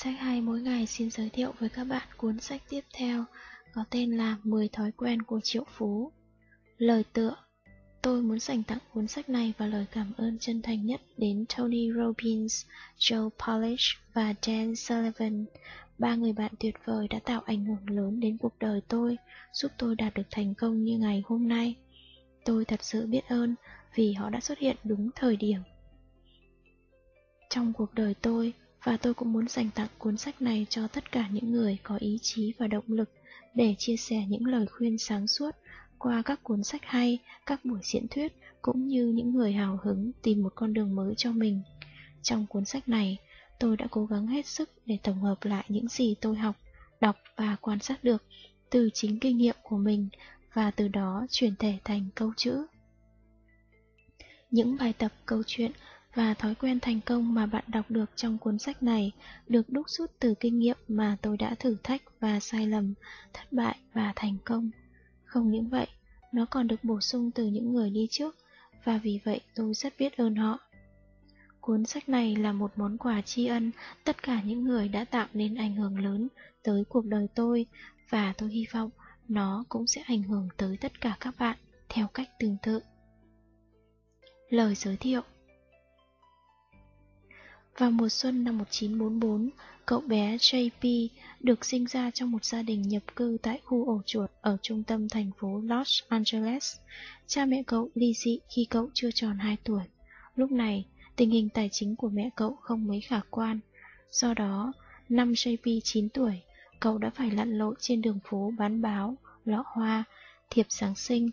Sách hay mỗi ngày xin giới thiệu với các bạn cuốn sách tiếp theo có tên là 10 thói quen của triệu phú. Lời tựa Tôi muốn dành tặng cuốn sách này và lời cảm ơn chân thành nhất đến Tony Robbins, Joe Polish và Dan Sullivan, ba người bạn tuyệt vời đã tạo ảnh hưởng lớn đến cuộc đời tôi, giúp tôi đạt được thành công như ngày hôm nay. Tôi thật sự biết ơn vì họ đã xuất hiện đúng thời điểm. Trong cuộc đời tôi, và tôi cũng muốn dành tặng cuốn sách này cho tất cả những người có ý chí và động lực để chia sẻ những lời khuyên sáng suốt qua các cuốn sách hay, các buổi diễn thuyết cũng như những người hào hứng tìm một con đường mới cho mình. Trong cuốn sách này, tôi đã cố gắng hết sức để tổng hợp lại những gì tôi học, đọc và quan sát được từ chính kinh nghiệm của mình và từ đó chuyển thể thành câu chữ. Những bài tập câu chuyện và thói quen thành công mà bạn đọc được trong cuốn sách này được đúc rút từ kinh nghiệm mà tôi đã thử thách và sai lầm, thất bại và thành công. Không những vậy, nó còn được bổ sung từ những người đi trước, và vì vậy tôi rất biết ơn họ. Cuốn sách này là một món quà tri ân tất cả những người đã tạo nên ảnh hưởng lớn tới cuộc đời tôi, và tôi hy vọng nó cũng sẽ ảnh hưởng tới tất cả các bạn theo cách tương tự. Lời giới thiệu vào mùa xuân năm 1944, cậu bé JP được sinh ra trong một gia đình nhập cư tại khu ổ chuột ở trung tâm thành phố Los Angeles. Cha mẹ cậu ly dị khi cậu chưa tròn 2 tuổi. Lúc này, tình hình tài chính của mẹ cậu không mấy khả quan. Do đó, năm JP 9 tuổi, cậu đã phải lặn lội trên đường phố bán báo, lọ hoa, thiệp Giáng sinh,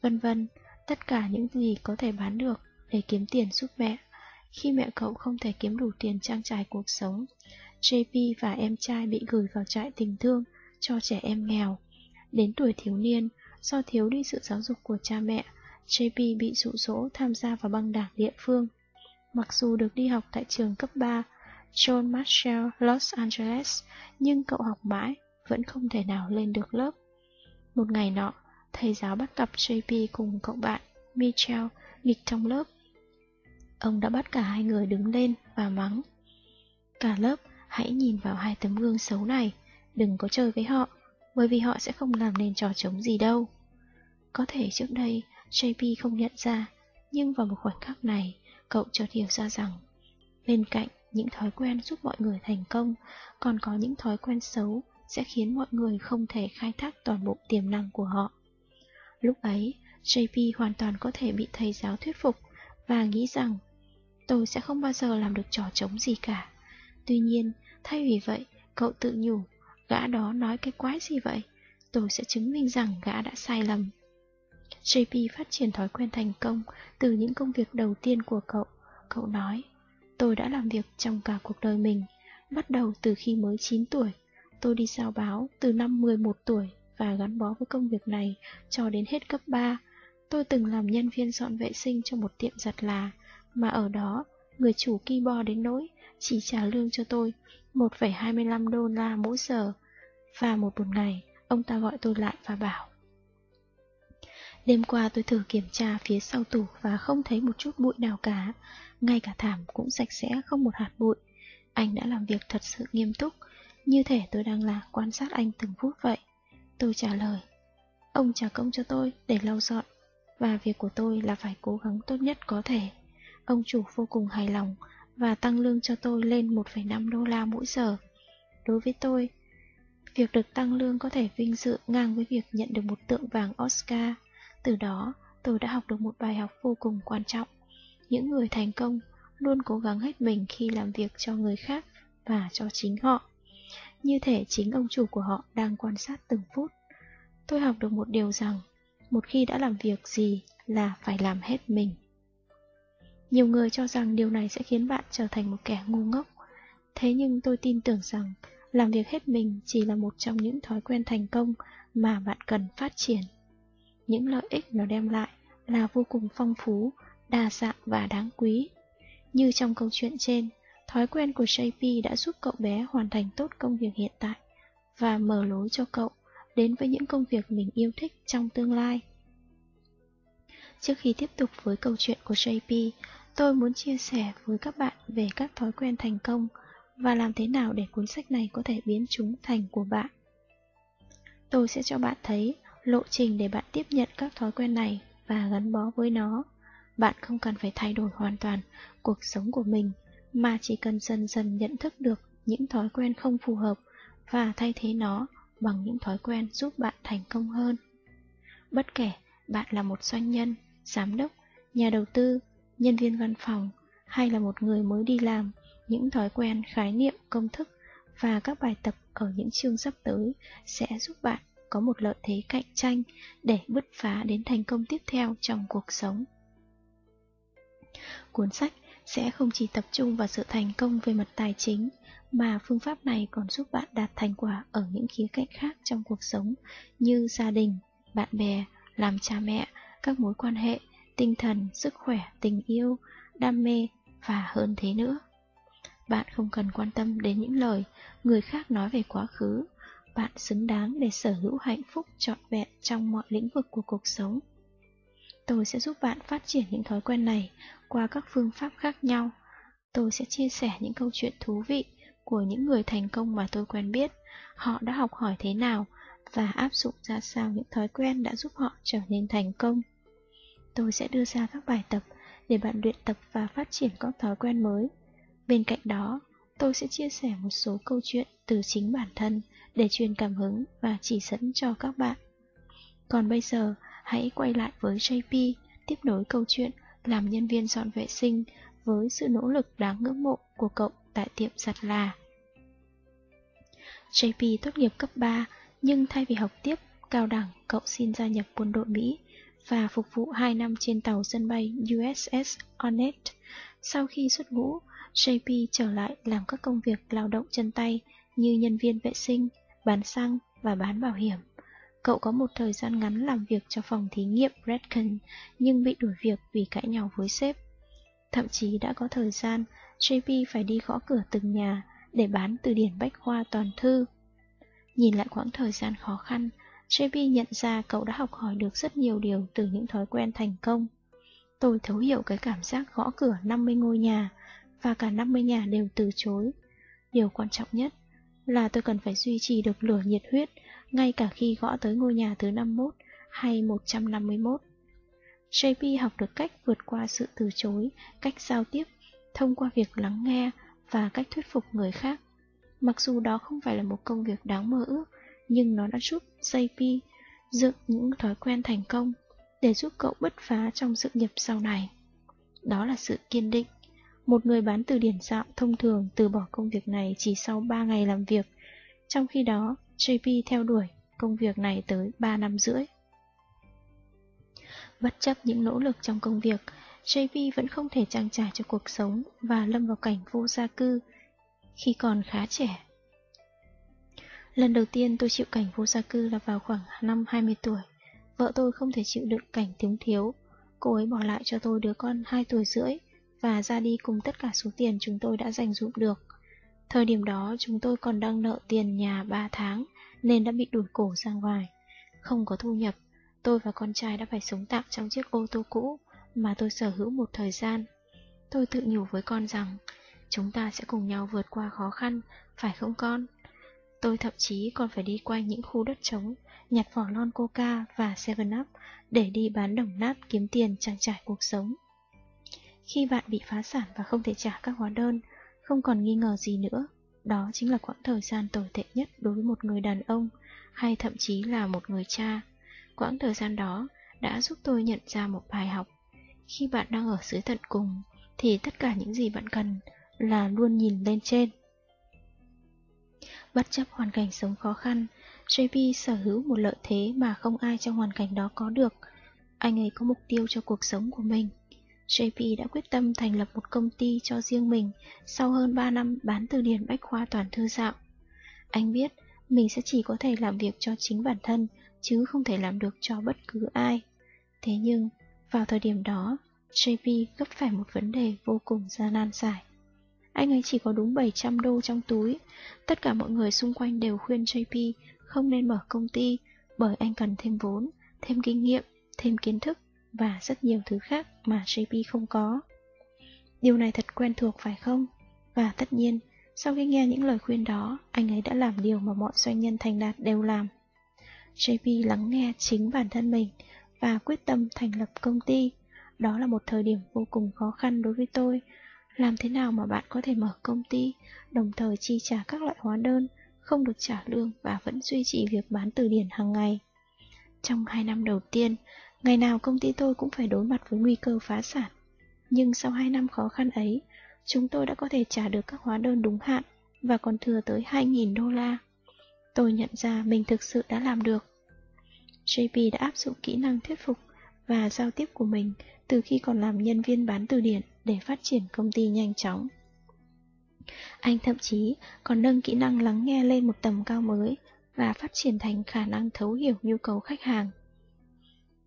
vân vân, tất cả những gì có thể bán được để kiếm tiền giúp mẹ khi mẹ cậu không thể kiếm đủ tiền trang trải cuộc sống. JP và em trai bị gửi vào trại tình thương cho trẻ em nghèo. Đến tuổi thiếu niên, do thiếu đi sự giáo dục của cha mẹ, JP bị dụ dỗ tham gia vào băng đảng địa phương. Mặc dù được đi học tại trường cấp 3 John Marshall, Los Angeles, nhưng cậu học mãi, vẫn không thể nào lên được lớp. Một ngày nọ, thầy giáo bắt gặp JP cùng cậu bạn, Michelle, nghịch trong lớp. Ông đã bắt cả hai người đứng lên và mắng. Cả lớp, hãy nhìn vào hai tấm gương xấu này, đừng có chơi với họ, bởi vì họ sẽ không làm nên trò trống gì đâu. Có thể trước đây, JP không nhận ra, nhưng vào một khoảnh khắc này, cậu chợt hiểu ra rằng, bên cạnh những thói quen giúp mọi người thành công, còn có những thói quen xấu sẽ khiến mọi người không thể khai thác toàn bộ tiềm năng của họ. Lúc ấy, JP hoàn toàn có thể bị thầy giáo thuyết phục và nghĩ rằng tôi sẽ không bao giờ làm được trò trống gì cả. Tuy nhiên, thay vì vậy, cậu tự nhủ, gã đó nói cái quái gì vậy? Tôi sẽ chứng minh rằng gã đã sai lầm. JP phát triển thói quen thành công từ những công việc đầu tiên của cậu. Cậu nói, tôi đã làm việc trong cả cuộc đời mình, bắt đầu từ khi mới 9 tuổi. Tôi đi giao báo từ năm 11 tuổi và gắn bó với công việc này cho đến hết cấp 3. Tôi từng làm nhân viên dọn vệ sinh cho một tiệm giặt là, mà ở đó, người chủ keyboard đến nỗi chỉ trả lương cho tôi 1,25 đô la mỗi giờ. Và một buổi ngày, ông ta gọi tôi lại và bảo Đêm qua tôi thử kiểm tra phía sau tủ và không thấy một chút bụi nào cả, ngay cả thảm cũng sạch sẽ không một hạt bụi. Anh đã làm việc thật sự nghiêm túc, như thể tôi đang là quan sát anh từng phút vậy. Tôi trả lời, ông trả công cho tôi để lau dọn, và việc của tôi là phải cố gắng tốt nhất có thể. Ông chủ vô cùng hài lòng và tăng lương cho tôi lên 1,5 đô la mỗi giờ. Đối với tôi, việc được tăng lương có thể vinh dự ngang với việc nhận được một tượng vàng Oscar. Từ đó, tôi đã học được một bài học vô cùng quan trọng. Những người thành công luôn cố gắng hết mình khi làm việc cho người khác và cho chính họ. Như thể chính ông chủ của họ đang quan sát từng phút. Tôi học được một điều rằng, một khi đã làm việc gì là phải làm hết mình. Nhiều người cho rằng điều này sẽ khiến bạn trở thành một kẻ ngu ngốc. Thế nhưng tôi tin tưởng rằng làm việc hết mình chỉ là một trong những thói quen thành công mà bạn cần phát triển. Những lợi ích nó đem lại là vô cùng phong phú, đa dạng và đáng quý. Như trong câu chuyện trên, thói quen của JP đã giúp cậu bé hoàn thành tốt công việc hiện tại và mở lối cho cậu đến với những công việc mình yêu thích trong tương lai. Trước khi tiếp tục với câu chuyện của JP, tôi muốn chia sẻ với các bạn về các thói quen thành công và làm thế nào để cuốn sách này có thể biến chúng thành của bạn. Tôi sẽ cho bạn thấy lộ trình để bạn tiếp nhận các thói quen này và gắn bó với nó. Bạn không cần phải thay đổi hoàn toàn cuộc sống của mình, mà chỉ cần dần dần nhận thức được những thói quen không phù hợp và thay thế nó bằng những thói quen giúp bạn thành công hơn. Bất kể bạn là một doanh nhân, giám đốc, nhà đầu tư, nhân viên văn phòng hay là một người mới đi làm, những thói quen, khái niệm, công thức và các bài tập ở những chương sắp tới sẽ giúp bạn có một lợi thế cạnh tranh để bứt phá đến thành công tiếp theo trong cuộc sống. Cuốn sách sẽ không chỉ tập trung vào sự thành công về mặt tài chính, mà phương pháp này còn giúp bạn đạt thành quả ở những khía cạnh khác trong cuộc sống như gia đình, bạn bè, làm cha mẹ, các mối quan hệ, tinh thần, sức khỏe, tình yêu, đam mê và hơn thế nữa. Bạn không cần quan tâm đến những lời người khác nói về quá khứ, bạn xứng đáng để sở hữu hạnh phúc trọn vẹn trong mọi lĩnh vực của cuộc sống. Tôi sẽ giúp bạn phát triển những thói quen này qua các phương pháp khác nhau. Tôi sẽ chia sẻ những câu chuyện thú vị của những người thành công mà tôi quen biết, họ đã học hỏi thế nào và áp dụng ra sao những thói quen đã giúp họ trở nên thành công. Tôi sẽ đưa ra các bài tập để bạn luyện tập và phát triển các thói quen mới. Bên cạnh đó, tôi sẽ chia sẻ một số câu chuyện từ chính bản thân để truyền cảm hứng và chỉ dẫn cho các bạn. Còn bây giờ, hãy quay lại với JP, tiếp nối câu chuyện làm nhân viên dọn vệ sinh với sự nỗ lực đáng ngưỡng mộ của cậu tại tiệm giặt là. JP tốt nghiệp cấp 3, nhưng thay vì học tiếp cao đẳng, cậu xin gia nhập quân đội Mỹ và phục vụ 2 năm trên tàu sân bay USS Hornet. Sau khi xuất ngũ, JP trở lại làm các công việc lao động chân tay như nhân viên vệ sinh, bán xăng và bán bảo hiểm. Cậu có một thời gian ngắn làm việc cho phòng thí nghiệm Redken nhưng bị đuổi việc vì cãi nhau với sếp. Thậm chí đã có thời gian JP phải đi gõ cửa từng nhà để bán từ điển bách khoa toàn thư. Nhìn lại quãng thời gian khó khăn, JP nhận ra cậu đã học hỏi được rất nhiều điều từ những thói quen thành công. Tôi thấu hiểu cái cảm giác gõ cửa 50 ngôi nhà và cả 50 nhà đều từ chối. Điều quan trọng nhất là tôi cần phải duy trì được lửa nhiệt huyết ngay cả khi gõ tới ngôi nhà thứ 51 hay 151. JP học được cách vượt qua sự từ chối, cách giao tiếp, thông qua việc lắng nghe và cách thuyết phục người khác. Mặc dù đó không phải là một công việc đáng mơ ước, nhưng nó đã giúp JP dựng những thói quen thành công để giúp cậu bứt phá trong sự nghiệp sau này. Đó là sự kiên định. Một người bán từ điển dạo thông thường từ bỏ công việc này chỉ sau 3 ngày làm việc, trong khi đó JP theo đuổi công việc này tới 3 năm rưỡi. Bất chấp những nỗ lực trong công việc, JP vẫn không thể trang trải cho cuộc sống và lâm vào cảnh vô gia cư khi còn khá trẻ. Lần đầu tiên tôi chịu cảnh vô gia cư là vào khoảng năm 20 tuổi. Vợ tôi không thể chịu đựng cảnh thiếu thiếu. Cô ấy bỏ lại cho tôi đứa con 2 tuổi rưỡi và ra đi cùng tất cả số tiền chúng tôi đã dành dụm được. Thời điểm đó chúng tôi còn đang nợ tiền nhà 3 tháng nên đã bị đuổi cổ ra ngoài. Không có thu nhập, tôi và con trai đã phải sống tạm trong chiếc ô tô cũ mà tôi sở hữu một thời gian. Tôi tự nhủ với con rằng chúng ta sẽ cùng nhau vượt qua khó khăn, phải không con? Tôi thậm chí còn phải đi quanh những khu đất trống, nhặt vỏ lon coca và 7up để đi bán đồng nát kiếm tiền trang trải cuộc sống. Khi bạn bị phá sản và không thể trả các hóa đơn, không còn nghi ngờ gì nữa, đó chính là quãng thời gian tồi tệ nhất đối với một người đàn ông hay thậm chí là một người cha. Quãng thời gian đó đã giúp tôi nhận ra một bài học. Khi bạn đang ở dưới tận cùng, thì tất cả những gì bạn cần là luôn nhìn lên trên. Bất chấp hoàn cảnh sống khó khăn, JP sở hữu một lợi thế mà không ai trong hoàn cảnh đó có được. Anh ấy có mục tiêu cho cuộc sống của mình. JP đã quyết tâm thành lập một công ty cho riêng mình sau hơn 3 năm bán từ điển bách khoa toàn thư dạo. Anh biết mình sẽ chỉ có thể làm việc cho chính bản thân chứ không thể làm được cho bất cứ ai. Thế nhưng, vào thời điểm đó, JP gấp phải một vấn đề vô cùng gian nan giải. Anh ấy chỉ có đúng 700 đô trong túi. Tất cả mọi người xung quanh đều khuyên JP không nên mở công ty bởi anh cần thêm vốn, thêm kinh nghiệm, thêm kiến thức và rất nhiều thứ khác mà JP không có. Điều này thật quen thuộc phải không? Và tất nhiên, Sau khi nghe những lời khuyên đó, anh ấy đã làm điều mà mọi doanh nhân thành đạt đều làm. JP lắng nghe chính bản thân mình và quyết tâm thành lập công ty. Đó là một thời điểm vô cùng khó khăn đối với tôi. Làm thế nào mà bạn có thể mở công ty, đồng thời chi trả các loại hóa đơn, không được trả lương và vẫn duy trì việc bán từ điển hàng ngày? Trong hai năm đầu tiên, ngày nào công ty tôi cũng phải đối mặt với nguy cơ phá sản. Nhưng sau hai năm khó khăn ấy, chúng tôi đã có thể trả được các hóa đơn đúng hạn và còn thừa tới 2.000 đô la. Tôi nhận ra mình thực sự đã làm được. JP đã áp dụng kỹ năng thuyết phục và giao tiếp của mình từ khi còn làm nhân viên bán từ điển để phát triển công ty nhanh chóng. Anh thậm chí còn nâng kỹ năng lắng nghe lên một tầm cao mới và phát triển thành khả năng thấu hiểu nhu cầu khách hàng.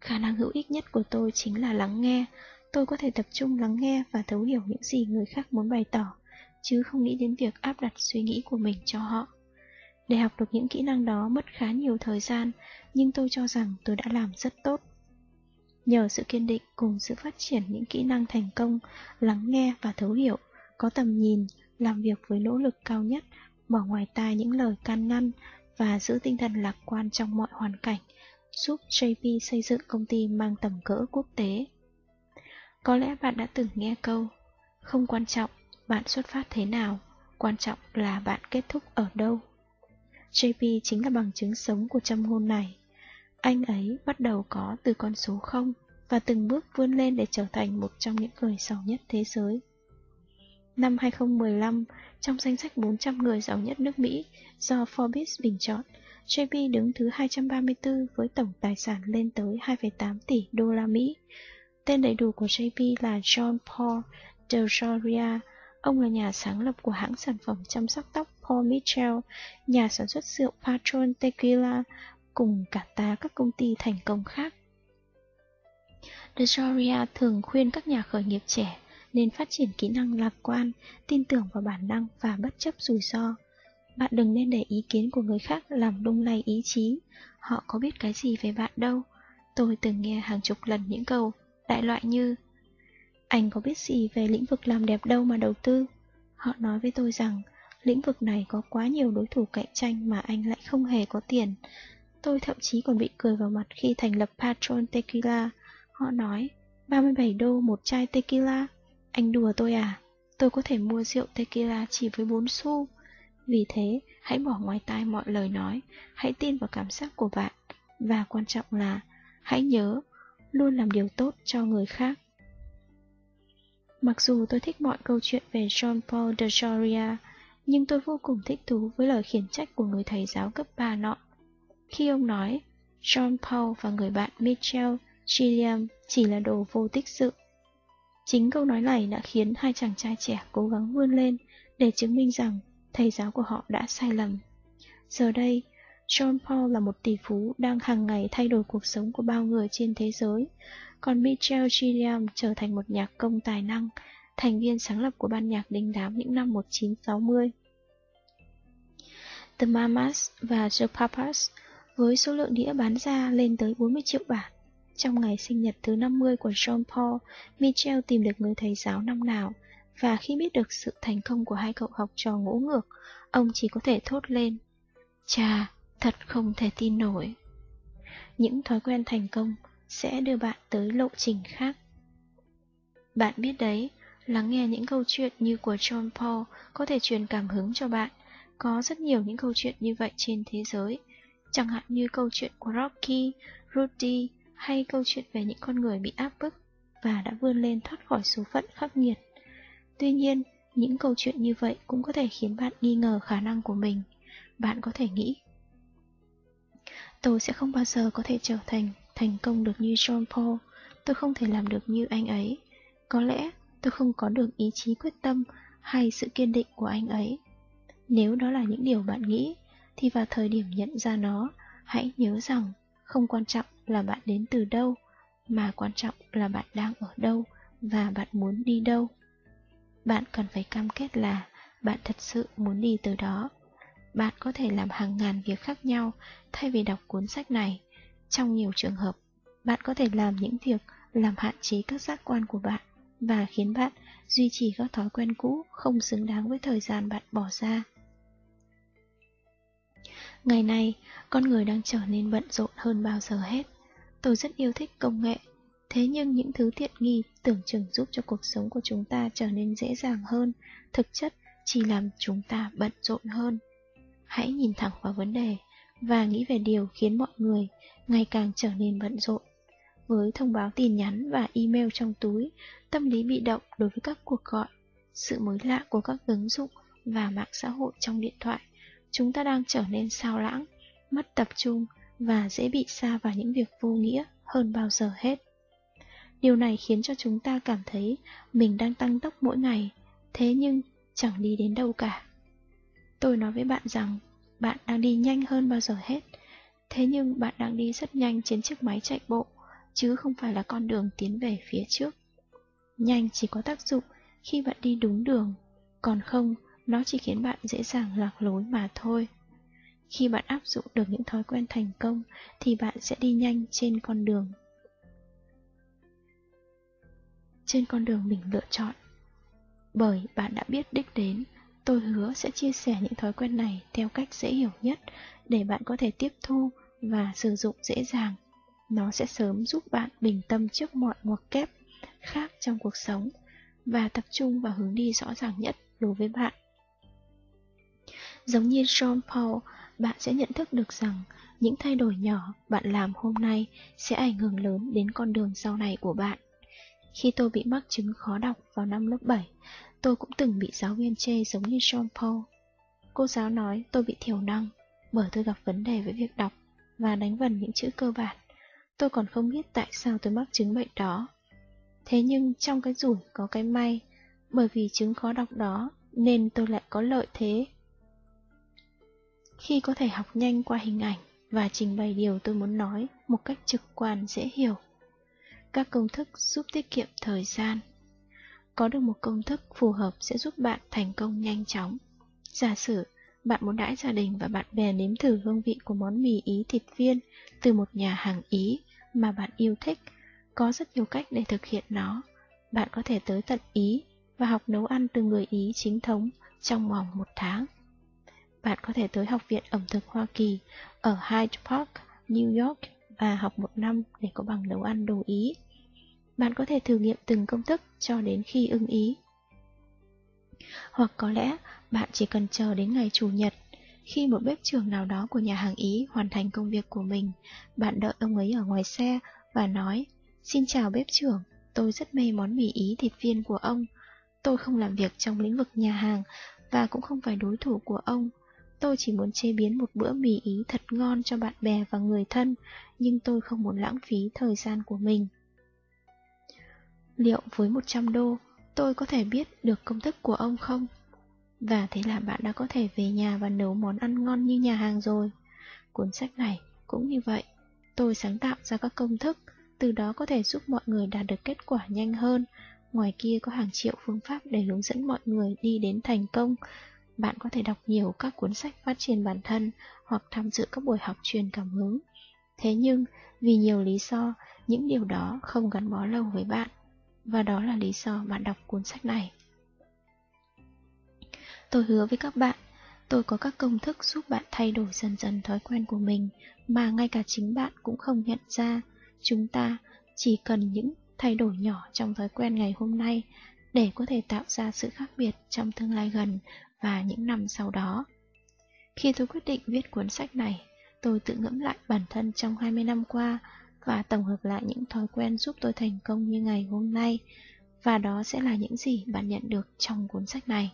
Khả năng hữu ích nhất của tôi chính là lắng nghe. Tôi có thể tập trung lắng nghe và thấu hiểu những gì người khác muốn bày tỏ, chứ không nghĩ đến việc áp đặt suy nghĩ của mình cho họ. Để học được những kỹ năng đó mất khá nhiều thời gian, nhưng tôi cho rằng tôi đã làm rất tốt. Nhờ sự kiên định cùng sự phát triển những kỹ năng thành công, lắng nghe và thấu hiểu, có tầm nhìn, làm việc với nỗ lực cao nhất, bỏ ngoài tai những lời can ngăn và giữ tinh thần lạc quan trong mọi hoàn cảnh, giúp JP xây dựng công ty mang tầm cỡ quốc tế. Có lẽ bạn đã từng nghe câu, không quan trọng bạn xuất phát thế nào, quan trọng là bạn kết thúc ở đâu. JP chính là bằng chứng sống của châm ngôn này. Anh ấy bắt đầu có từ con số 0 và từng bước vươn lên để trở thành một trong những người giàu nhất thế giới. Năm 2015, trong danh sách 400 người giàu nhất nước Mỹ do Forbes bình chọn, JP đứng thứ 234 với tổng tài sản lên tới 2,8 tỷ đô la Mỹ. Tên đầy đủ của JP là John Paul DeJoria. Ông là nhà sáng lập của hãng sản phẩm chăm sóc tóc Paul Mitchell, nhà sản xuất rượu Patron Tequila, cùng cả tá các công ty thành công khác. DeJoria thường khuyên các nhà khởi nghiệp trẻ nên phát triển kỹ năng lạc quan, tin tưởng vào bản năng và bất chấp rủi ro. Bạn đừng nên để ý kiến của người khác làm lung lay ý chí. Họ có biết cái gì về bạn đâu. Tôi từng nghe hàng chục lần những câu đại loại như Anh có biết gì về lĩnh vực làm đẹp đâu mà đầu tư? Họ nói với tôi rằng lĩnh vực này có quá nhiều đối thủ cạnh tranh mà anh lại không hề có tiền. Tôi thậm chí còn bị cười vào mặt khi thành lập Patron Tequila. Họ nói, 37 đô một chai tequila. Anh đùa tôi à? Tôi có thể mua rượu tequila chỉ với 4 xu. Vì thế, hãy bỏ ngoài tai mọi lời nói, hãy tin vào cảm giác của bạn. Và quan trọng là, hãy nhớ, luôn làm điều tốt cho người khác. Mặc dù tôi thích mọi câu chuyện về Jean Paul de Joria, nhưng tôi vô cùng thích thú với lời khiển trách của người thầy giáo cấp 3 nọ. Khi ông nói, John Paul và người bạn Michel Gilliam chỉ là đồ vô tích sự. Chính câu nói này đã khiến hai chàng trai trẻ cố gắng vươn lên để chứng minh rằng thầy giáo của họ đã sai lầm. Giờ đây, John Paul là một tỷ phú đang hàng ngày thay đổi cuộc sống của bao người trên thế giới, còn Michel Gilliam trở thành một nhạc công tài năng, thành viên sáng lập của ban nhạc đình đám những năm 1960. The Mamas và The Papas với số lượng đĩa bán ra lên tới 40 triệu bản. Trong ngày sinh nhật thứ 50 của John Paul, Michel tìm được người thầy giáo năm nào, và khi biết được sự thành công của hai cậu học trò ngỗ ngược, ông chỉ có thể thốt lên. Chà, thật không thể tin nổi. Những thói quen thành công sẽ đưa bạn tới lộ trình khác. Bạn biết đấy, lắng nghe những câu chuyện như của John Paul có thể truyền cảm hứng cho bạn. Có rất nhiều những câu chuyện như vậy trên thế giới, chẳng hạn như câu chuyện của Rocky, Rudy hay câu chuyện về những con người bị áp bức và đã vươn lên thoát khỏi số phận khắc nghiệt. Tuy nhiên, những câu chuyện như vậy cũng có thể khiến bạn nghi ngờ khả năng của mình. Bạn có thể nghĩ, tôi sẽ không bao giờ có thể trở thành thành công được như John Paul, tôi không thể làm được như anh ấy. Có lẽ tôi không có được ý chí quyết tâm hay sự kiên định của anh ấy. Nếu đó là những điều bạn nghĩ, thì vào thời điểm nhận ra nó, hãy nhớ rằng không quan trọng là bạn đến từ đâu, mà quan trọng là bạn đang ở đâu và bạn muốn đi đâu. Bạn cần phải cam kết là bạn thật sự muốn đi từ đó. Bạn có thể làm hàng ngàn việc khác nhau thay vì đọc cuốn sách này. Trong nhiều trường hợp, bạn có thể làm những việc làm hạn chế các giác quan của bạn và khiến bạn duy trì các thói quen cũ không xứng đáng với thời gian bạn bỏ ra. Ngày nay, con người đang trở nên bận rộn hơn bao giờ hết. Tôi rất yêu thích công nghệ, thế nhưng những thứ tiện nghi tưởng chừng giúp cho cuộc sống của chúng ta trở nên dễ dàng hơn, thực chất chỉ làm chúng ta bận rộn hơn. Hãy nhìn thẳng vào vấn đề và nghĩ về điều khiến mọi người ngày càng trở nên bận rộn. Với thông báo tin nhắn và email trong túi, tâm lý bị động đối với các cuộc gọi, sự mới lạ của các ứng dụng và mạng xã hội trong điện thoại, chúng ta đang trở nên sao lãng, mất tập trung và dễ bị xa vào những việc vô nghĩa hơn bao giờ hết. Điều này khiến cho chúng ta cảm thấy mình đang tăng tốc mỗi ngày, thế nhưng chẳng đi đến đâu cả. Tôi nói với bạn rằng bạn đang đi nhanh hơn bao giờ hết, thế nhưng bạn đang đi rất nhanh trên chiếc máy chạy bộ, chứ không phải là con đường tiến về phía trước. Nhanh chỉ có tác dụng khi bạn đi đúng đường, còn không, nó chỉ khiến bạn dễ dàng lạc lối mà thôi. Khi bạn áp dụng được những thói quen thành công thì bạn sẽ đi nhanh trên con đường. Trên con đường mình lựa chọn. Bởi bạn đã biết đích đến, tôi hứa sẽ chia sẻ những thói quen này theo cách dễ hiểu nhất để bạn có thể tiếp thu và sử dụng dễ dàng. Nó sẽ sớm giúp bạn bình tâm trước mọi ngoặc kép khác trong cuộc sống và tập trung vào hướng đi rõ ràng nhất đối với bạn. Giống như John Paul, bạn sẽ nhận thức được rằng những thay đổi nhỏ bạn làm hôm nay sẽ ảnh hưởng lớn đến con đường sau này của bạn. Khi tôi bị mắc chứng khó đọc vào năm lớp 7, tôi cũng từng bị giáo viên chê giống như John Paul. Cô giáo nói tôi bị thiểu năng bởi tôi gặp vấn đề với việc đọc và đánh vần những chữ cơ bản. Tôi còn không biết tại sao tôi mắc chứng bệnh đó. Thế nhưng trong cái rủi có cái may, bởi vì chứng khó đọc đó nên tôi lại có lợi thế khi có thể học nhanh qua hình ảnh và trình bày điều tôi muốn nói một cách trực quan dễ hiểu. Các công thức giúp tiết kiệm thời gian. Có được một công thức phù hợp sẽ giúp bạn thành công nhanh chóng. Giả sử bạn muốn đãi gia đình và bạn bè nếm thử hương vị của món mì Ý thịt viên từ một nhà hàng Ý mà bạn yêu thích, có rất nhiều cách để thực hiện nó. Bạn có thể tới tận Ý và học nấu ăn từ người Ý chính thống trong vòng một tháng bạn có thể tới Học viện ẩm thực Hoa Kỳ ở Hyde Park, New York và học một năm để có bằng nấu ăn đồ Ý. Bạn có thể thử nghiệm từng công thức cho đến khi ưng ý. Hoặc có lẽ bạn chỉ cần chờ đến ngày Chủ nhật, khi một bếp trưởng nào đó của nhà hàng Ý hoàn thành công việc của mình, bạn đợi ông ấy ở ngoài xe và nói Xin chào bếp trưởng, tôi rất mê món mì Ý thịt viên của ông. Tôi không làm việc trong lĩnh vực nhà hàng và cũng không phải đối thủ của ông. Tôi chỉ muốn chế biến một bữa mì Ý thật ngon cho bạn bè và người thân, nhưng tôi không muốn lãng phí thời gian của mình. Liệu với 100 đô, tôi có thể biết được công thức của ông không? Và thế là bạn đã có thể về nhà và nấu món ăn ngon như nhà hàng rồi. Cuốn sách này cũng như vậy. Tôi sáng tạo ra các công thức, từ đó có thể giúp mọi người đạt được kết quả nhanh hơn. Ngoài kia có hàng triệu phương pháp để hướng dẫn mọi người đi đến thành công, bạn có thể đọc nhiều các cuốn sách phát triển bản thân hoặc tham dự các buổi học truyền cảm hứng. Thế nhưng, vì nhiều lý do, những điều đó không gắn bó lâu với bạn. Và đó là lý do bạn đọc cuốn sách này. Tôi hứa với các bạn, tôi có các công thức giúp bạn thay đổi dần dần thói quen của mình mà ngay cả chính bạn cũng không nhận ra. Chúng ta chỉ cần những thay đổi nhỏ trong thói quen ngày hôm nay để có thể tạo ra sự khác biệt trong tương lai gần và những năm sau đó. Khi tôi quyết định viết cuốn sách này, tôi tự ngẫm lại bản thân trong 20 năm qua và tổng hợp lại những thói quen giúp tôi thành công như ngày hôm nay, và đó sẽ là những gì bạn nhận được trong cuốn sách này.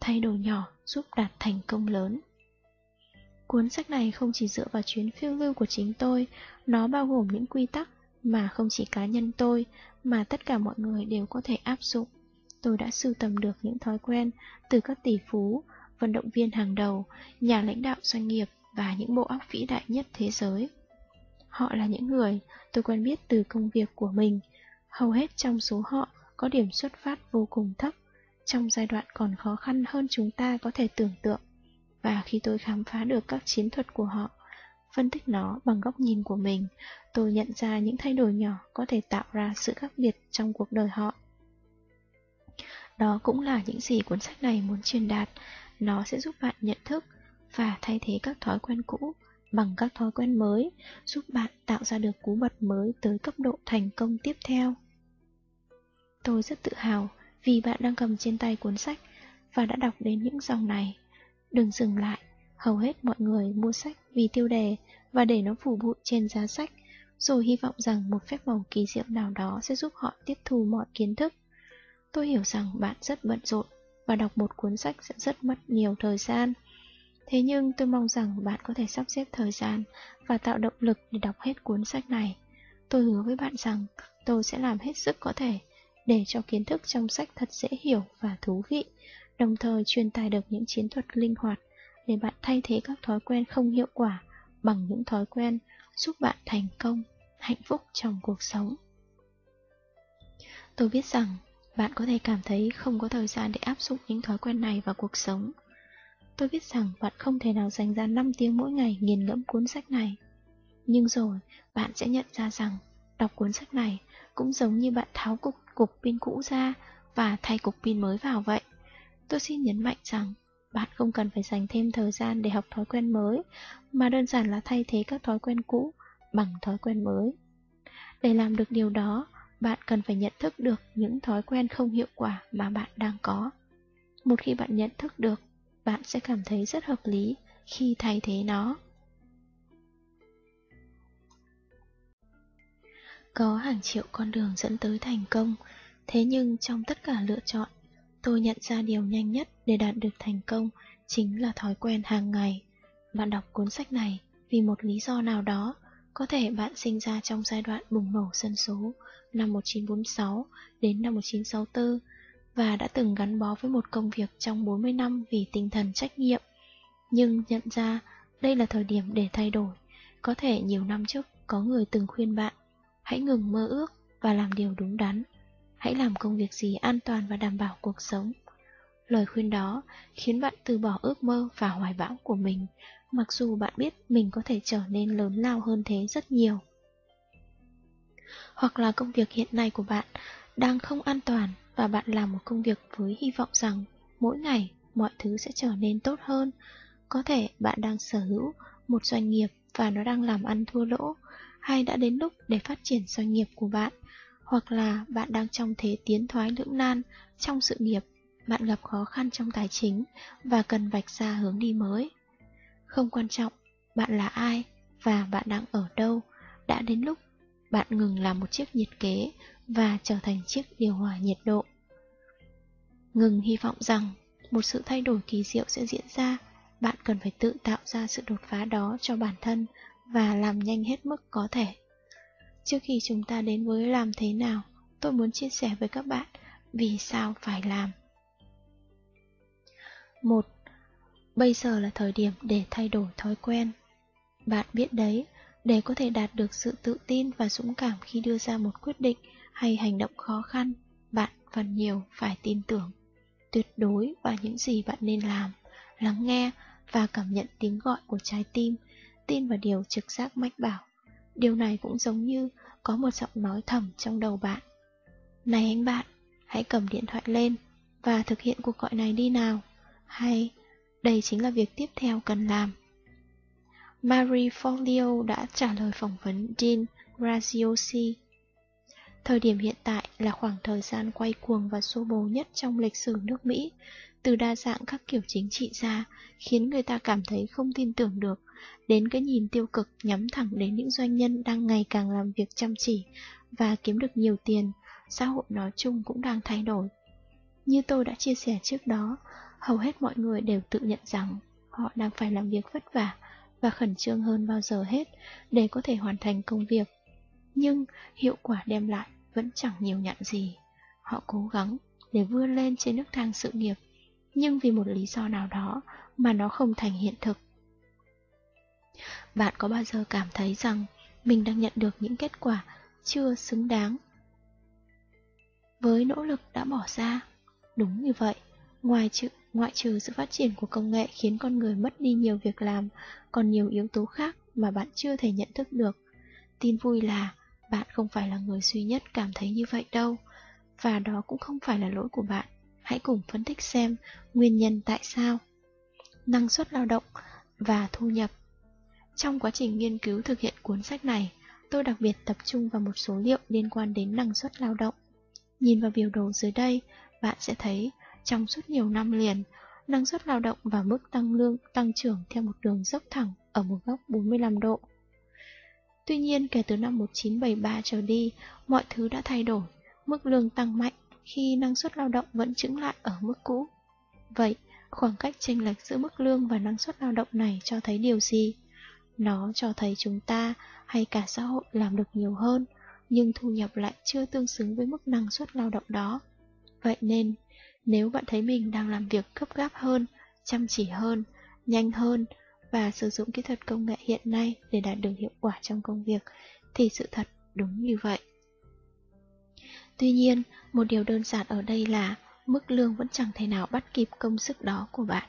Thay đổi nhỏ giúp đạt thành công lớn Cuốn sách này không chỉ dựa vào chuyến phiêu lưu của chính tôi, nó bao gồm những quy tắc mà không chỉ cá nhân tôi, mà tất cả mọi người đều có thể áp dụng tôi đã sưu tầm được những thói quen từ các tỷ phú, vận động viên hàng đầu, nhà lãnh đạo doanh nghiệp và những bộ óc vĩ đại nhất thế giới. Họ là những người tôi quen biết từ công việc của mình. Hầu hết trong số họ có điểm xuất phát vô cùng thấp, trong giai đoạn còn khó khăn hơn chúng ta có thể tưởng tượng. Và khi tôi khám phá được các chiến thuật của họ, phân tích nó bằng góc nhìn của mình, tôi nhận ra những thay đổi nhỏ có thể tạo ra sự khác biệt trong cuộc đời họ. Đó cũng là những gì cuốn sách này muốn truyền đạt. Nó sẽ giúp bạn nhận thức và thay thế các thói quen cũ bằng các thói quen mới, giúp bạn tạo ra được cú bật mới tới cấp độ thành công tiếp theo. Tôi rất tự hào vì bạn đang cầm trên tay cuốn sách và đã đọc đến những dòng này. Đừng dừng lại, hầu hết mọi người mua sách vì tiêu đề và để nó phủ bụi trên giá sách, rồi hy vọng rằng một phép màu kỳ diệu nào đó sẽ giúp họ tiếp thu mọi kiến thức. Tôi hiểu rằng bạn rất bận rộn và đọc một cuốn sách sẽ rất mất nhiều thời gian. Thế nhưng tôi mong rằng bạn có thể sắp xếp thời gian và tạo động lực để đọc hết cuốn sách này. Tôi hứa với bạn rằng tôi sẽ làm hết sức có thể để cho kiến thức trong sách thật dễ hiểu và thú vị, đồng thời truyền tải được những chiến thuật linh hoạt để bạn thay thế các thói quen không hiệu quả bằng những thói quen giúp bạn thành công, hạnh phúc trong cuộc sống. Tôi biết rằng bạn có thể cảm thấy không có thời gian để áp dụng những thói quen này vào cuộc sống. Tôi biết rằng bạn không thể nào dành ra 5 tiếng mỗi ngày nghiền ngẫm cuốn sách này. Nhưng rồi, bạn sẽ nhận ra rằng đọc cuốn sách này cũng giống như bạn tháo cục, cục pin cũ ra và thay cục pin mới vào vậy. Tôi xin nhấn mạnh rằng bạn không cần phải dành thêm thời gian để học thói quen mới, mà đơn giản là thay thế các thói quen cũ bằng thói quen mới. Để làm được điều đó, bạn cần phải nhận thức được những thói quen không hiệu quả mà bạn đang có. Một khi bạn nhận thức được, bạn sẽ cảm thấy rất hợp lý khi thay thế nó. Có hàng triệu con đường dẫn tới thành công, thế nhưng trong tất cả lựa chọn, tôi nhận ra điều nhanh nhất để đạt được thành công chính là thói quen hàng ngày. Bạn đọc cuốn sách này vì một lý do nào đó, có thể bạn sinh ra trong giai đoạn bùng nổ dân số năm 1946 đến năm 1964 và đã từng gắn bó với một công việc trong 40 năm vì tinh thần trách nhiệm. Nhưng nhận ra đây là thời điểm để thay đổi. Có thể nhiều năm trước có người từng khuyên bạn hãy ngừng mơ ước và làm điều đúng đắn. Hãy làm công việc gì an toàn và đảm bảo cuộc sống. Lời khuyên đó khiến bạn từ bỏ ước mơ và hoài bão của mình, mặc dù bạn biết mình có thể trở nên lớn lao hơn thế rất nhiều. Hoặc là công việc hiện nay của bạn đang không an toàn và bạn làm một công việc với hy vọng rằng mỗi ngày mọi thứ sẽ trở nên tốt hơn. Có thể bạn đang sở hữu một doanh nghiệp và nó đang làm ăn thua lỗ, hay đã đến lúc để phát triển doanh nghiệp của bạn, hoặc là bạn đang trong thế tiến thoái lưỡng nan trong sự nghiệp, bạn gặp khó khăn trong tài chính và cần vạch ra hướng đi mới. Không quan trọng bạn là ai và bạn đang ở đâu, đã đến lúc bạn ngừng làm một chiếc nhiệt kế và trở thành chiếc điều hòa nhiệt độ. Ngừng hy vọng rằng một sự thay đổi kỳ diệu sẽ diễn ra, bạn cần phải tự tạo ra sự đột phá đó cho bản thân và làm nhanh hết mức có thể. Trước khi chúng ta đến với làm thế nào, tôi muốn chia sẻ với các bạn vì sao phải làm. một Bây giờ là thời điểm để thay đổi thói quen. Bạn biết đấy, để có thể đạt được sự tự tin và dũng cảm khi đưa ra một quyết định hay hành động khó khăn, bạn phần nhiều phải tin tưởng tuyệt đối vào những gì bạn nên làm, lắng nghe và cảm nhận tiếng gọi của trái tim, tin vào điều trực giác mách bảo. Điều này cũng giống như có một giọng nói thầm trong đầu bạn. Này anh bạn, hãy cầm điện thoại lên và thực hiện cuộc gọi này đi nào. Hay, đây chính là việc tiếp theo cần làm. Marie Forleo đã trả lời phỏng vấn Dean Graziosi Thời điểm hiện tại là khoảng thời gian quay cuồng và xô bồ nhất trong lịch sử nước Mỹ, từ đa dạng các kiểu chính trị ra, khiến người ta cảm thấy không tin tưởng được, đến cái nhìn tiêu cực nhắm thẳng đến những doanh nhân đang ngày càng làm việc chăm chỉ và kiếm được nhiều tiền, xã hội nói chung cũng đang thay đổi. Như tôi đã chia sẻ trước đó, hầu hết mọi người đều tự nhận rằng họ đang phải làm việc vất vả và khẩn trương hơn bao giờ hết để có thể hoàn thành công việc nhưng hiệu quả đem lại vẫn chẳng nhiều nhặn gì. Họ cố gắng để vươn lên trên nước thang sự nghiệp, nhưng vì một lý do nào đó mà nó không thành hiện thực. Bạn có bao giờ cảm thấy rằng mình đang nhận được những kết quả chưa xứng đáng với nỗ lực đã bỏ ra? Đúng như vậy, ngoài chữ ngoại trừ sự phát triển của công nghệ khiến con người mất đi nhiều việc làm, còn nhiều yếu tố khác mà bạn chưa thể nhận thức được. Tin vui là bạn không phải là người duy nhất cảm thấy như vậy đâu, và đó cũng không phải là lỗi của bạn. Hãy cùng phân tích xem nguyên nhân tại sao. Năng suất lao động và thu nhập Trong quá trình nghiên cứu thực hiện cuốn sách này, tôi đặc biệt tập trung vào một số liệu liên quan đến năng suất lao động. Nhìn vào biểu đồ dưới đây, bạn sẽ thấy trong suốt nhiều năm liền, năng suất lao động và mức tăng lương tăng trưởng theo một đường dốc thẳng ở một góc 45 độ. Tuy nhiên, kể từ năm 1973 trở đi, mọi thứ đã thay đổi, mức lương tăng mạnh khi năng suất lao động vẫn chững lại ở mức cũ. Vậy, khoảng cách chênh lệch giữa mức lương và năng suất lao động này cho thấy điều gì? Nó cho thấy chúng ta hay cả xã hội làm được nhiều hơn, nhưng thu nhập lại chưa tương xứng với mức năng suất lao động đó. Vậy nên, nếu bạn thấy mình đang làm việc gấp gáp hơn, chăm chỉ hơn, nhanh hơn và sử dụng kỹ thuật công nghệ hiện nay để đạt được hiệu quả trong công việc, thì sự thật đúng như vậy. Tuy nhiên, một điều đơn giản ở đây là mức lương vẫn chẳng thể nào bắt kịp công sức đó của bạn.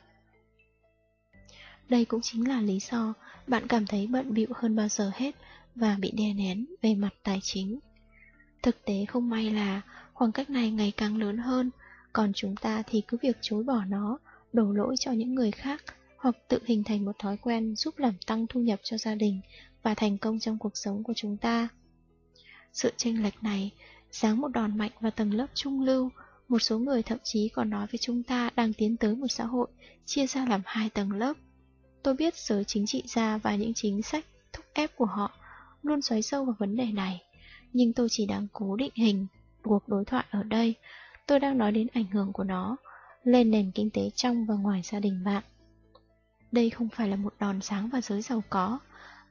Đây cũng chính là lý do bạn cảm thấy bận bịu hơn bao giờ hết và bị đè nén về mặt tài chính. Thực tế không may là khoảng cách này ngày càng lớn hơn, còn chúng ta thì cứ việc chối bỏ nó, đổ lỗi cho những người khác hoặc tự hình thành một thói quen giúp làm tăng thu nhập cho gia đình và thành công trong cuộc sống của chúng ta. Sự chênh lệch này giáng một đòn mạnh vào tầng lớp trung lưu, một số người thậm chí còn nói với chúng ta đang tiến tới một xã hội chia ra làm hai tầng lớp. Tôi biết giới chính trị gia và những chính sách thúc ép của họ luôn xoáy sâu vào vấn đề này, nhưng tôi chỉ đang cố định hình cuộc đối thoại ở đây. Tôi đang nói đến ảnh hưởng của nó lên nền kinh tế trong và ngoài gia đình bạn. Đây không phải là một đòn sáng vào giới giàu có,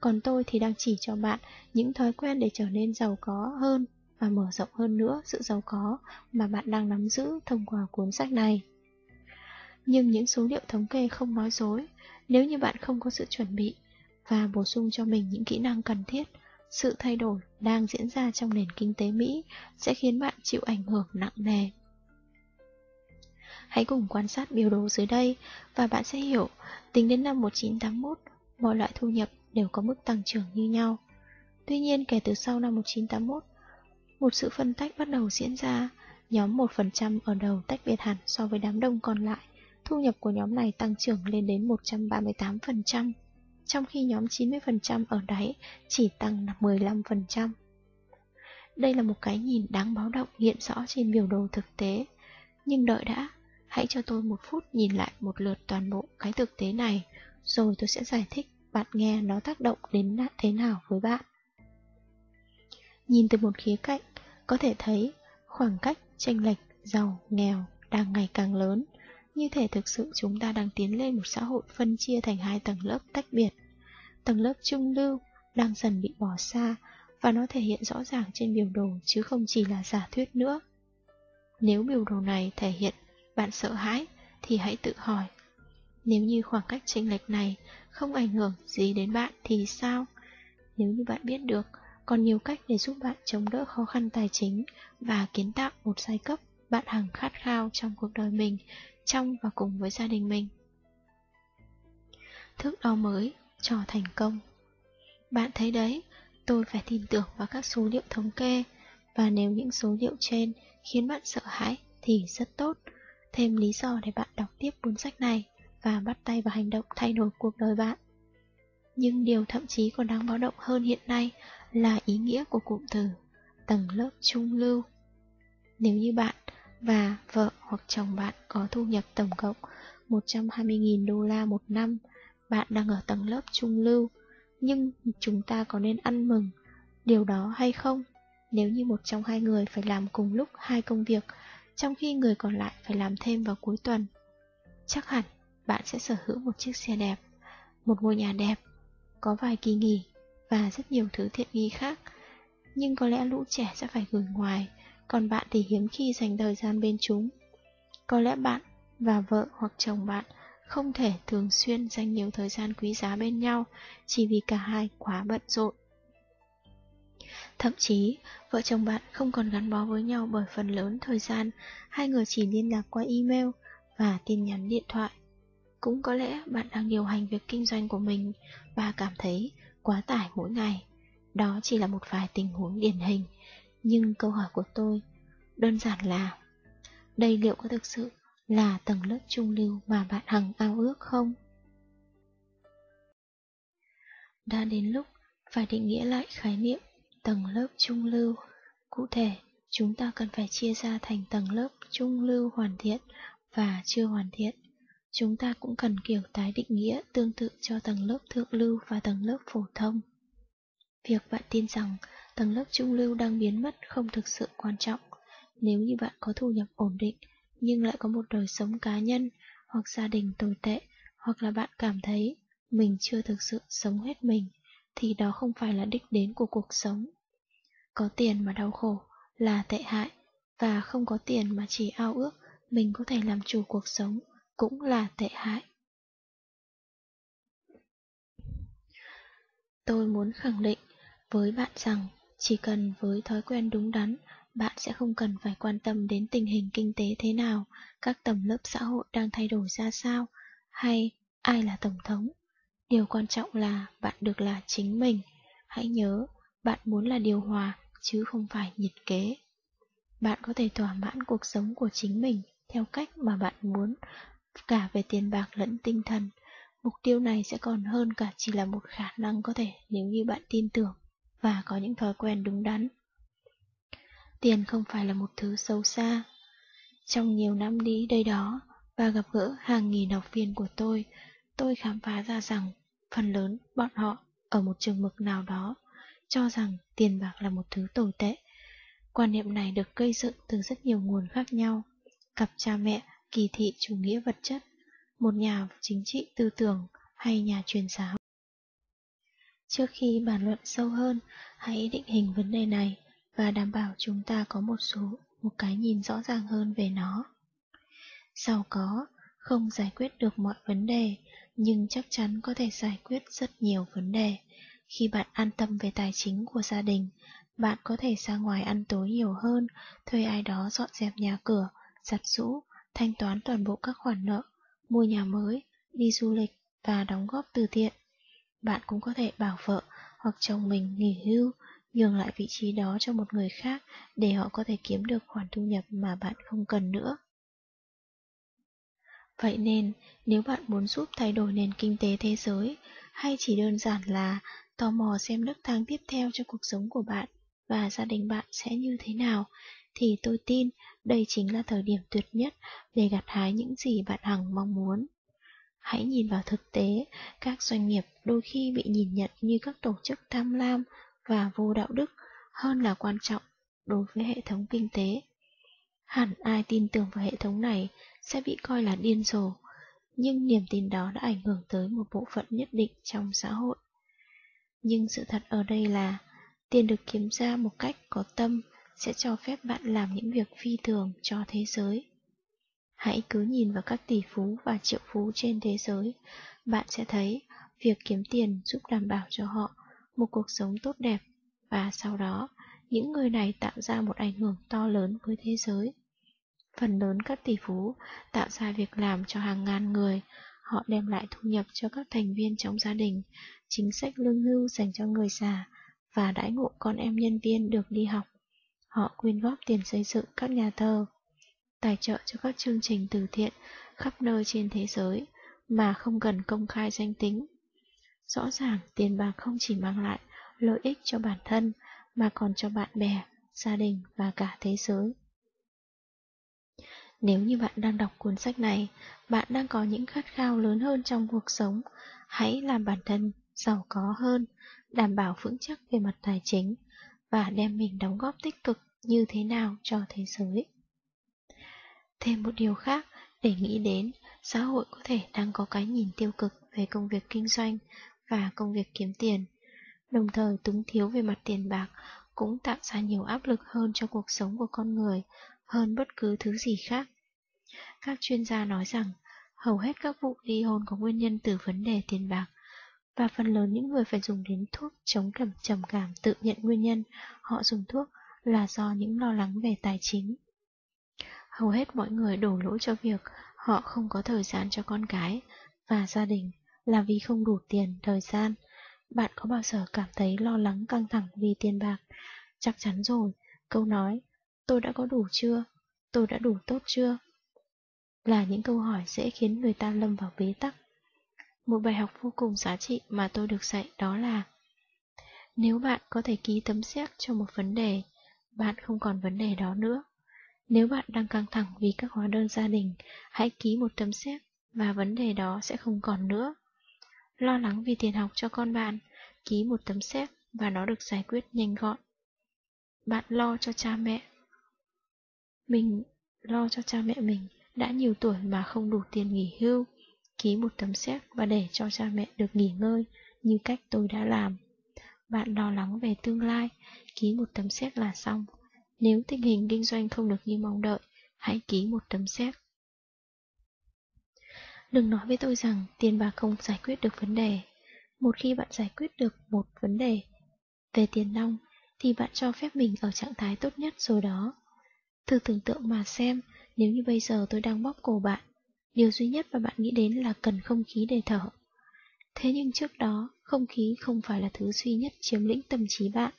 còn tôi thì đang chỉ cho bạn những thói quen để trở nên giàu có hơn và mở rộng hơn nữa sự giàu có mà bạn đang nắm giữ thông qua cuốn sách này. Nhưng những số liệu thống kê không nói dối, nếu như bạn không có sự chuẩn bị và bổ sung cho mình những kỹ năng cần thiết, sự thay đổi đang diễn ra trong nền kinh tế Mỹ sẽ khiến bạn chịu ảnh hưởng nặng nề. Hãy cùng quan sát biểu đồ dưới đây và bạn sẽ hiểu, tính đến năm 1981, mọi loại thu nhập đều có mức tăng trưởng như nhau. Tuy nhiên, kể từ sau năm 1981, một sự phân tách bắt đầu diễn ra, nhóm 1% ở đầu tách biệt hẳn so với đám đông còn lại, thu nhập của nhóm này tăng trưởng lên đến 138%, trong khi nhóm 90% ở đáy chỉ tăng 15%. Đây là một cái nhìn đáng báo động hiện rõ trên biểu đồ thực tế, nhưng đợi đã, hãy cho tôi một phút nhìn lại một lượt toàn bộ cái thực tế này, rồi tôi sẽ giải thích bạn nghe nó tác động đến thế nào với bạn. Nhìn từ một khía cạnh, có thể thấy khoảng cách chênh lệch giàu nghèo đang ngày càng lớn, như thể thực sự chúng ta đang tiến lên một xã hội phân chia thành hai tầng lớp tách biệt. Tầng lớp trung lưu đang dần bị bỏ xa và nó thể hiện rõ ràng trên biểu đồ chứ không chỉ là giả thuyết nữa. Nếu biểu đồ này thể hiện bạn sợ hãi thì hãy tự hỏi, nếu như khoảng cách chênh lệch này không ảnh hưởng gì đến bạn thì sao? Nếu như bạn biết được còn nhiều cách để giúp bạn chống đỡ khó khăn tài chính và kiến tạo một giai cấp bạn hằng khát khao trong cuộc đời mình, trong và cùng với gia đình mình. Thước đo mới cho thành công Bạn thấy đấy, tôi phải tin tưởng vào các số liệu thống kê, và nếu những số liệu trên khiến bạn sợ hãi thì rất tốt, thêm lý do để bạn đọc tiếp cuốn sách này và bắt tay vào hành động thay đổi cuộc đời bạn. Nhưng điều thậm chí còn đáng báo động hơn hiện nay là ý nghĩa của cụm từ tầng lớp trung lưu. Nếu như bạn và vợ hoặc chồng bạn có thu nhập tổng cộng 120.000 đô la một năm, bạn đang ở tầng lớp trung lưu, nhưng chúng ta có nên ăn mừng điều đó hay không? Nếu như một trong hai người phải làm cùng lúc hai công việc, trong khi người còn lại phải làm thêm vào cuối tuần, chắc hẳn bạn sẽ sở hữu một chiếc xe đẹp, một ngôi nhà đẹp, có vài kỳ nghỉ và rất nhiều thứ thiện nghi khác. Nhưng có lẽ lũ trẻ sẽ phải gửi ngoài, còn bạn thì hiếm khi dành thời gian bên chúng. Có lẽ bạn và vợ hoặc chồng bạn không thể thường xuyên dành nhiều thời gian quý giá bên nhau chỉ vì cả hai quá bận rộn. Thậm chí, vợ chồng bạn không còn gắn bó với nhau bởi phần lớn thời gian hai người chỉ liên lạc qua email và tin nhắn điện thoại. Cũng có lẽ bạn đang điều hành việc kinh doanh của mình và cảm thấy quá tải mỗi ngày. Đó chỉ là một vài tình huống điển hình, nhưng câu hỏi của tôi đơn giản là đây liệu có thực sự là tầng lớp trung lưu mà bạn hằng ao ước không? Đã đến lúc phải định nghĩa lại khái niệm tầng lớp trung lưu. Cụ thể, chúng ta cần phải chia ra thành tầng lớp trung lưu hoàn thiện và chưa hoàn thiện. Chúng ta cũng cần kiểu tái định nghĩa tương tự cho tầng lớp thượng lưu và tầng lớp phổ thông. Việc bạn tin rằng tầng lớp trung lưu đang biến mất không thực sự quan trọng. Nếu như bạn có thu nhập ổn định, nhưng lại có một đời sống cá nhân hoặc gia đình tồi tệ, hoặc là bạn cảm thấy mình chưa thực sự sống hết mình, thì đó không phải là đích đến của cuộc sống. Có tiền mà đau khổ là tệ hại, và không có tiền mà chỉ ao ước mình có thể làm chủ cuộc sống cũng là tệ hại. Tôi muốn khẳng định với bạn rằng chỉ cần với thói quen đúng đắn, bạn sẽ không cần phải quan tâm đến tình hình kinh tế thế nào, các tầng lớp xã hội đang thay đổi ra sao, hay ai là tổng thống. Điều quan trọng là bạn được là chính mình. Hãy nhớ, bạn muốn là điều hòa, chứ không phải nhiệt kế. Bạn có thể thỏa mãn cuộc sống của chính mình theo cách mà bạn muốn, cả về tiền bạc lẫn tinh thần. Mục tiêu này sẽ còn hơn cả chỉ là một khả năng có thể nếu như bạn tin tưởng và có những thói quen đúng đắn. Tiền không phải là một thứ xấu xa. Trong nhiều năm đi đây đó và gặp gỡ hàng nghìn học viên của tôi, tôi khám phá ra rằng phần lớn bọn họ ở một trường mực nào đó cho rằng tiền bạc là một thứ tồi tệ. Quan niệm này được gây dựng từ rất nhiều nguồn khác nhau. Cặp cha mẹ, kỳ thị chủ nghĩa vật chất, một nhà chính trị tư tưởng hay nhà truyền giáo. Trước khi bàn luận sâu hơn, hãy định hình vấn đề này và đảm bảo chúng ta có một số, một cái nhìn rõ ràng hơn về nó. Giàu có, không giải quyết được mọi vấn đề, nhưng chắc chắn có thể giải quyết rất nhiều vấn đề. Khi bạn an tâm về tài chính của gia đình, bạn có thể ra ngoài ăn tối nhiều hơn, thuê ai đó dọn dẹp nhà cửa, giặt rũ, thanh toán toàn bộ các khoản nợ, mua nhà mới, đi du lịch và đóng góp từ thiện. Bạn cũng có thể bảo vợ hoặc chồng mình nghỉ hưu, nhường lại vị trí đó cho một người khác để họ có thể kiếm được khoản thu nhập mà bạn không cần nữa. Vậy nên, nếu bạn muốn giúp thay đổi nền kinh tế thế giới, hay chỉ đơn giản là tò mò xem nước thang tiếp theo cho cuộc sống của bạn và gia đình bạn sẽ như thế nào, thì tôi tin đây chính là thời điểm tuyệt nhất để gặt hái những gì bạn hằng mong muốn. Hãy nhìn vào thực tế, các doanh nghiệp đôi khi bị nhìn nhận như các tổ chức tham lam và vô đạo đức hơn là quan trọng đối với hệ thống kinh tế. Hẳn ai tin tưởng vào hệ thống này sẽ bị coi là điên rồ, nhưng niềm tin đó đã ảnh hưởng tới một bộ phận nhất định trong xã hội. Nhưng sự thật ở đây là tiền được kiếm ra một cách có tâm sẽ cho phép bạn làm những việc phi thường cho thế giới. Hãy cứ nhìn vào các tỷ phú và triệu phú trên thế giới, bạn sẽ thấy việc kiếm tiền giúp đảm bảo cho họ một cuộc sống tốt đẹp và sau đó những người này tạo ra một ảnh hưởng to lớn với thế giới. Phần lớn các tỷ phú tạo ra việc làm cho hàng ngàn người, họ đem lại thu nhập cho các thành viên trong gia đình, chính sách lương hưu dành cho người già và đãi ngộ con em nhân viên được đi học. Họ quyên góp tiền xây dựng các nhà thờ, tài trợ cho các chương trình từ thiện khắp nơi trên thế giới mà không cần công khai danh tính. Rõ ràng tiền bạc không chỉ mang lại lợi ích cho bản thân mà còn cho bạn bè, gia đình và cả thế giới. Nếu như bạn đang đọc cuốn sách này, bạn đang có những khát khao lớn hơn trong cuộc sống, hãy làm bản thân giàu có hơn, đảm bảo vững chắc về mặt tài chính và đem mình đóng góp tích cực như thế nào cho thế giới. Thêm một điều khác để nghĩ đến, xã hội có thể đang có cái nhìn tiêu cực về công việc kinh doanh và công việc kiếm tiền. Đồng thời túng thiếu về mặt tiền bạc cũng tạo ra nhiều áp lực hơn cho cuộc sống của con người hơn bất cứ thứ gì khác. Các chuyên gia nói rằng hầu hết các vụ ly hôn có nguyên nhân từ vấn đề tiền bạc và phần lớn những người phải dùng đến thuốc chống trầm trầm cảm tự nhận nguyên nhân họ dùng thuốc là do những lo lắng về tài chính. Hầu hết mọi người đổ lỗi cho việc họ không có thời gian cho con cái và gia đình là vì không đủ tiền, thời gian. Bạn có bao giờ cảm thấy lo lắng căng thẳng vì tiền bạc? Chắc chắn rồi, câu nói, tôi đã có đủ chưa? Tôi đã đủ tốt chưa? Là những câu hỏi dễ khiến người ta lâm vào bế tắc. Một bài học vô cùng giá trị mà tôi được dạy đó là Nếu bạn có thể ký tấm séc cho một vấn đề, bạn không còn vấn đề đó nữa. Nếu bạn đang căng thẳng vì các hóa đơn gia đình, hãy ký một tấm séc và vấn đề đó sẽ không còn nữa. Lo lắng vì tiền học cho con bạn, ký một tấm séc và nó được giải quyết nhanh gọn. Bạn lo cho cha mẹ. Mình lo cho cha mẹ mình đã nhiều tuổi mà không đủ tiền nghỉ hưu, ký một tấm séc và để cho cha mẹ được nghỉ ngơi như cách tôi đã làm. Bạn lo lắng về tương lai, ký một tấm séc là xong. Nếu tình hình kinh doanh không được như mong đợi, hãy ký một tấm séc. Đừng nói với tôi rằng tiền bạc không giải quyết được vấn đề. Một khi bạn giải quyết được một vấn đề về tiền nong, thì bạn cho phép mình ở trạng thái tốt nhất rồi đó. Thử tưởng tượng mà xem, nếu như bây giờ tôi đang bóp cổ bạn, điều duy nhất mà bạn nghĩ đến là cần không khí để thở. Thế nhưng trước đó, không khí không phải là thứ duy nhất chiếm lĩnh tâm trí bạn.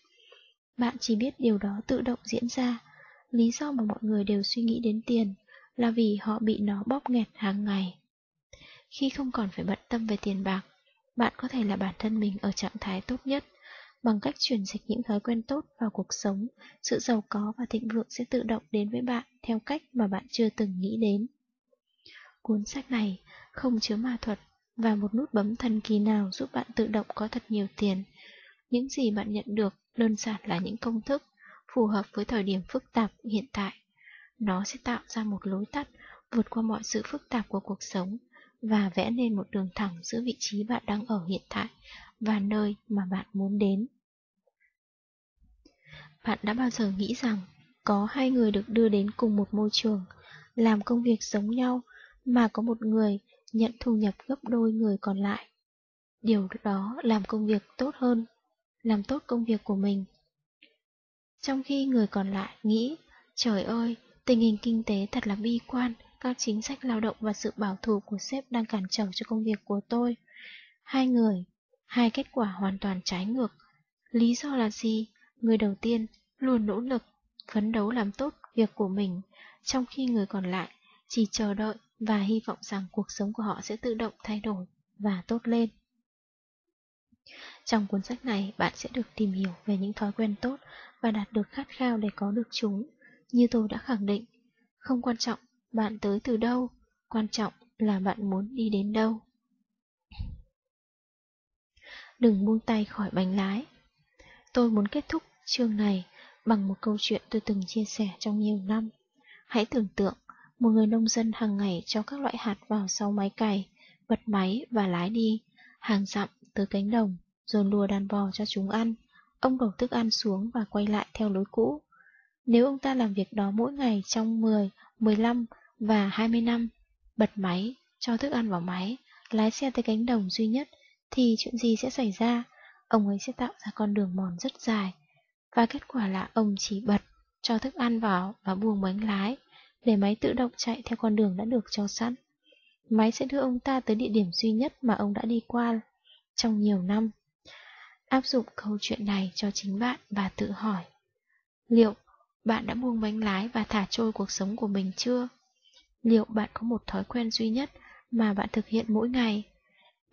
Bạn chỉ biết điều đó tự động diễn ra. Lý do mà mọi người đều suy nghĩ đến tiền là vì họ bị nó bóp nghẹt hàng ngày. Khi không còn phải bận tâm về tiền bạc, bạn có thể là bản thân mình ở trạng thái tốt nhất. Bằng cách chuyển dịch những thói quen tốt vào cuộc sống, sự giàu có và thịnh vượng sẽ tự động đến với bạn theo cách mà bạn chưa từng nghĩ đến. Cuốn sách này không chứa ma thuật và một nút bấm thần kỳ nào giúp bạn tự động có thật nhiều tiền. Những gì bạn nhận được đơn giản là những công thức phù hợp với thời điểm phức tạp hiện tại. Nó sẽ tạo ra một lối tắt vượt qua mọi sự phức tạp của cuộc sống và vẽ nên một đường thẳng giữa vị trí bạn đang ở hiện tại và nơi mà bạn muốn đến. Bạn đã bao giờ nghĩ rằng có hai người được đưa đến cùng một môi trường, làm công việc giống nhau mà có một người nhận thu nhập gấp đôi người còn lại. Điều đó làm công việc tốt hơn, làm tốt công việc của mình. Trong khi người còn lại nghĩ, trời ơi, tình hình kinh tế thật là bi quan, các chính sách lao động và sự bảo thủ của sếp đang cản trở cho công việc của tôi. Hai người, hai kết quả hoàn toàn trái ngược. Lý do là gì? Người đầu tiên luôn nỗ lực, phấn đấu làm tốt việc của mình, trong khi người còn lại chỉ chờ đợi và hy vọng rằng cuộc sống của họ sẽ tự động thay đổi và tốt lên. Trong cuốn sách này, bạn sẽ được tìm hiểu về những thói quen tốt và đạt được khát khao để có được chúng. Như tôi đã khẳng định, không quan trọng bạn tới từ đâu, quan trọng là bạn muốn đi đến đâu. Đừng buông tay khỏi bánh lái. Tôi muốn kết thúc chương này bằng một câu chuyện tôi từng chia sẻ trong nhiều năm. Hãy tưởng tượng một người nông dân hàng ngày cho các loại hạt vào sau máy cày, bật máy và lái đi, hàng dặm tới cánh đồng, rồi lùa đàn bò cho chúng ăn. Ông đổ thức ăn xuống và quay lại theo lối cũ. Nếu ông ta làm việc đó mỗi ngày trong 10, 15 và 20 năm, bật máy, cho thức ăn vào máy, lái xe tới cánh đồng duy nhất, thì chuyện gì sẽ xảy ra? Ông ấy sẽ tạo ra con đường mòn rất dài. Và kết quả là ông chỉ bật, cho thức ăn vào và buông bánh lái, để máy tự động chạy theo con đường đã được cho sẵn. Máy sẽ đưa ông ta tới địa điểm duy nhất mà ông đã đi qua trong nhiều năm. Áp dụng câu chuyện này cho chính bạn và tự hỏi. Liệu bạn đã buông bánh lái và thả trôi cuộc sống của mình chưa? Liệu bạn có một thói quen duy nhất mà bạn thực hiện mỗi ngày?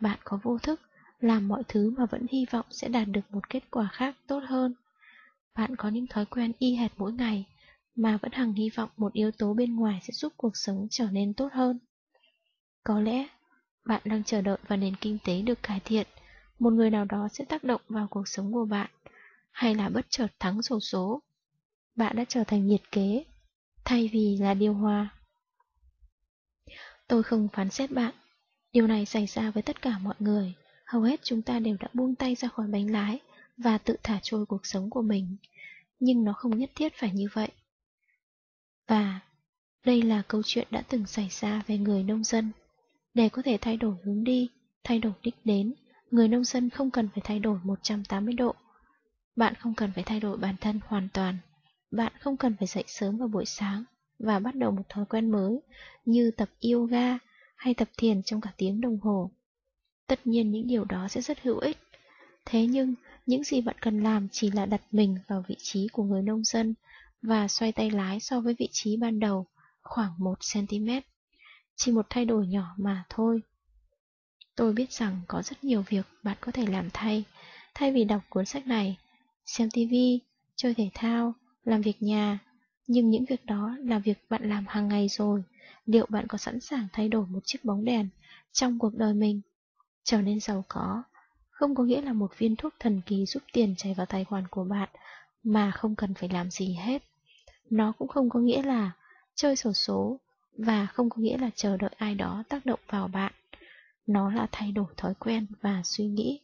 Bạn có vô thức làm mọi thứ mà vẫn hy vọng sẽ đạt được một kết quả khác tốt hơn? Bạn có những thói quen y hệt mỗi ngày mà vẫn hằng hy vọng một yếu tố bên ngoài sẽ giúp cuộc sống trở nên tốt hơn? Có lẽ bạn đang chờ đợi vào nền kinh tế được cải thiện, một người nào đó sẽ tác động vào cuộc sống của bạn, hay là bất chợt thắng sổ số. Bạn đã trở thành nhiệt kế, thay vì là điều hòa. Tôi không phán xét bạn. Điều này xảy ra với tất cả mọi người. Hầu hết chúng ta đều đã buông tay ra khỏi bánh lái và tự thả trôi cuộc sống của mình. Nhưng nó không nhất thiết phải như vậy. Và đây là câu chuyện đã từng xảy ra về người nông dân. Để có thể thay đổi hướng đi, thay đổi đích đến, người nông dân không cần phải thay đổi 180 độ. Bạn không cần phải thay đổi bản thân hoàn toàn. Bạn không cần phải dậy sớm vào buổi sáng và bắt đầu một thói quen mới như tập yoga hay tập thiền trong cả tiếng đồng hồ. Tất nhiên những điều đó sẽ rất hữu ích, Thế nhưng, những gì bạn cần làm chỉ là đặt mình vào vị trí của người nông dân và xoay tay lái so với vị trí ban đầu, khoảng 1cm. Chỉ một thay đổi nhỏ mà thôi. Tôi biết rằng có rất nhiều việc bạn có thể làm thay. Thay vì đọc cuốn sách này, xem TV, chơi thể thao, làm việc nhà, nhưng những việc đó là việc bạn làm hàng ngày rồi. Liệu bạn có sẵn sàng thay đổi một chiếc bóng đèn trong cuộc đời mình? Trở nên giàu có, không có nghĩa là một viên thuốc thần kỳ giúp tiền chảy vào tài khoản của bạn mà không cần phải làm gì hết. Nó cũng không có nghĩa là chơi sổ số và không có nghĩa là chờ đợi ai đó tác động vào bạn. Nó là thay đổi thói quen và suy nghĩ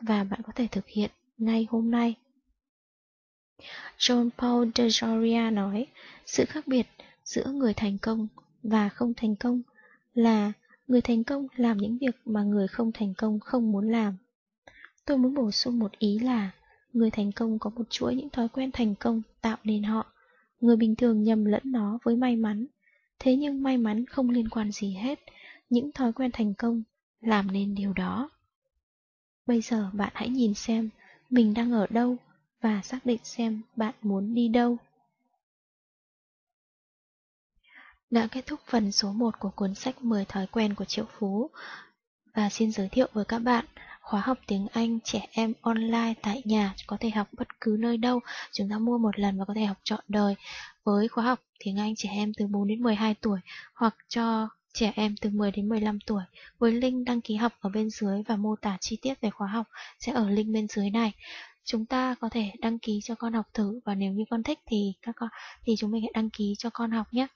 và bạn có thể thực hiện ngay hôm nay. John Paul de Joria nói, sự khác biệt giữa người thành công và không thành công là người thành công làm những việc mà người không thành công không muốn làm. Tôi muốn bổ sung một ý là, người thành công có một chuỗi những thói quen thành công tạo nên họ. Người bình thường nhầm lẫn nó với may mắn. Thế nhưng may mắn không liên quan gì hết. Những thói quen thành công làm nên điều đó. Bây giờ bạn hãy nhìn xem mình đang ở đâu và xác định xem bạn muốn đi đâu. Đã kết thúc phần số 1 của cuốn sách 10 thói quen của Triệu Phú và xin giới thiệu với các bạn khóa học tiếng Anh, trẻ em online tại nhà có thể học bất cứ nơi đâu. Chúng ta mua một lần và có thể học trọn đời với khóa học tiếng Anh trẻ em từ 4 đến 12 tuổi, hoặc cho trẻ em từ 10 đến 15 tuổi, với link đăng ký học ở bên dưới và mô tả chi tiết về khóa học sẽ ở link bên dưới này. Chúng ta có thể đăng ký cho con học thử và nếu như con thích thì các con, thì chúng mình hãy đăng ký cho con học nhé.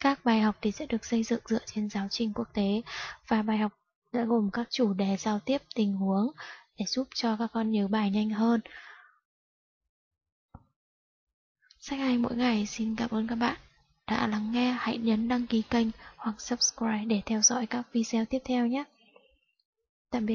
Các bài học thì sẽ được xây dựng dựa trên giáo trình quốc tế và bài học sẽ gồm các chủ đề giao tiếp tình huống để giúp cho các con nhớ bài nhanh hơn. Sách hay mỗi ngày, xin cảm ơn các bạn đã lắng nghe. Hãy nhấn đăng ký kênh hoặc subscribe để theo dõi các video tiếp theo nhé. Tạm biệt các